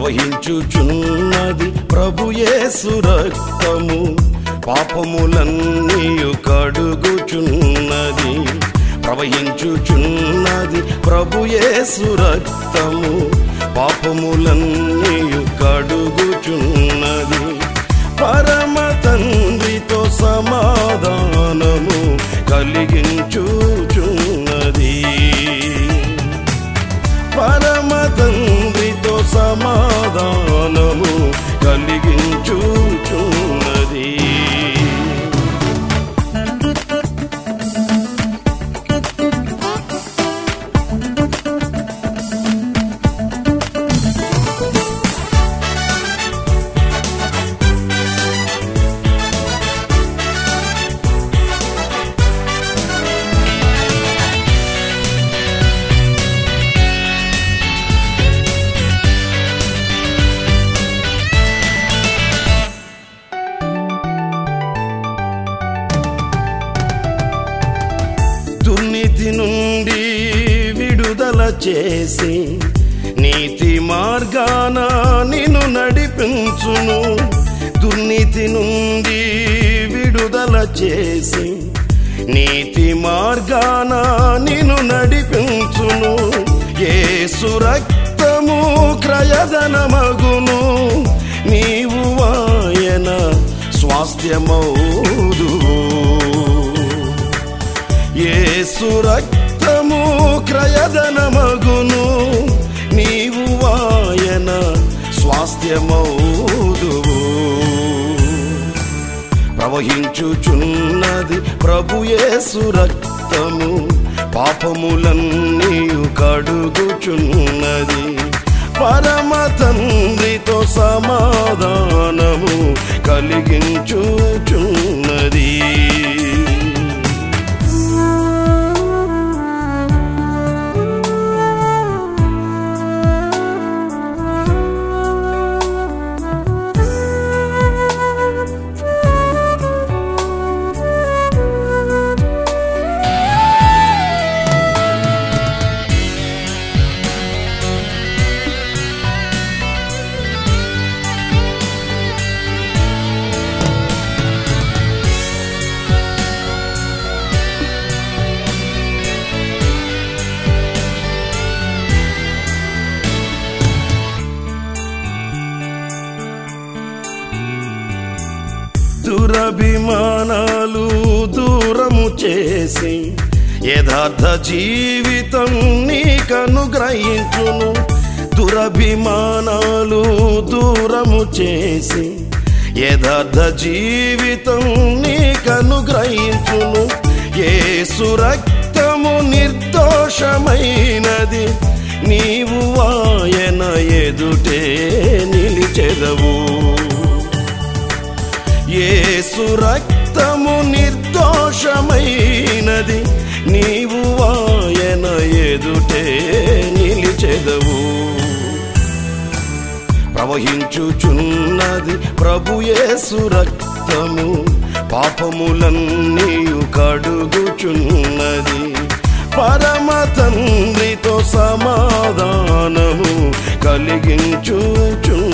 ప్రవహించుచున్నది ప్రభుయేసు రక్తము. పాపములన్నీయు కడుగుచున్నది. ప్రవహించుచున్నది ప్రభుయేసు రక్తము. పాపములన్నీయు కడుగుచున్నది. పరమ తండ్రితో సమాధానము కలిగిన నుండి విడుదల చేసి నీతి మార్గాన నిన్ను నడిపించును. దుర్నీతి నుండి విడుదల చేసి నీతి మార్గాన నిన్ను నడిపించును. యేసు రక్తము క్రయధనమగును. నీవు ఆయన స్వాస్థ్యమౌ సురక్తము రక్తము క్రయధనమగును. నీవు వాయన స్వాస్థ్యమౌదువు. ప్రవహించుచున్నది ప్రభుయే యేసు రక్తము. పాపములన్నీయు కడుగుచున్నది. పరమ తండ్రితో సమాధానము కలిగించుచున్నది. దురభిమానాలు దూరము చేసి యథార్థ జీవితం నీకనుగ్రహించును. దురభిమానాలు దూరము చేసి యథార్థ జీవితం నీకనుగ్రహించును. ఏ సురక్తము నిర్దోషమైనది నీవు ఆయన ఎదుటే నిలిచెదవు. ఏసు రక్తము నిర్దోషమైనది. నీవు ఆయన ఎదుటే నిలిచెదవు. ప్రవహించుచున్నది ప్రభు యేసు రక్తము. పాపములన్నీయు కడుగుచున్నది. పరమ తండ్రితో సమాధానము కలిగించుచున్నది.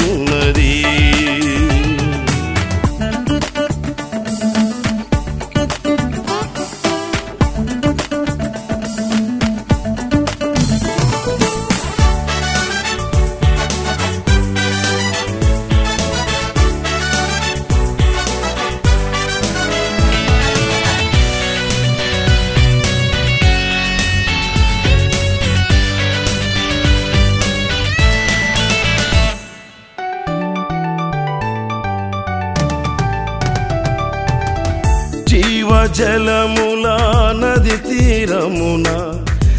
జలముల నది తీరమున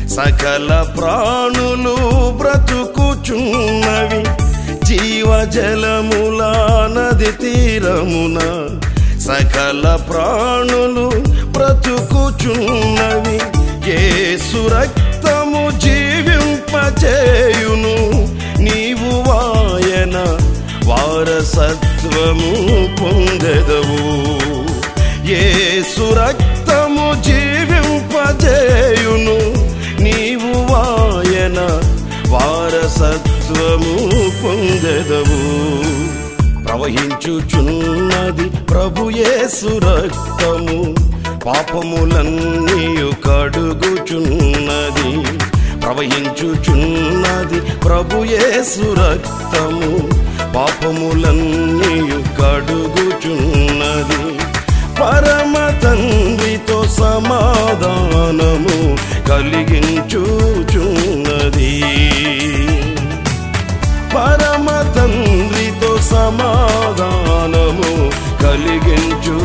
సకల ప్రాణులు బ్రతుకుచున్నవి. జీవజలముల నది తీరమున సకల ప్రాణులు బ్రతుకుచున్నవి. ఏ సురక్తము జీవింపచేయును. నీవు వాయన వారసత్వము పొందెదవు. యేసు రక్తము జీవింపజేయును. నీవు వాయన వారసత్వము పొందెదవు. ప్రవహించుచున్నది ప్రభుయే రక్తము. పాపములన్నీయు కడుగుచున్నది. ప్రవహించుచున్నది ప్రభుయే రక్తము. పాపములన్నీయు కడుగుచున్నది. పరమ తండ్రితో సమాధానము కలిగించుచున్నది. పరమ తండ్రితో సమాధానము కలిగించు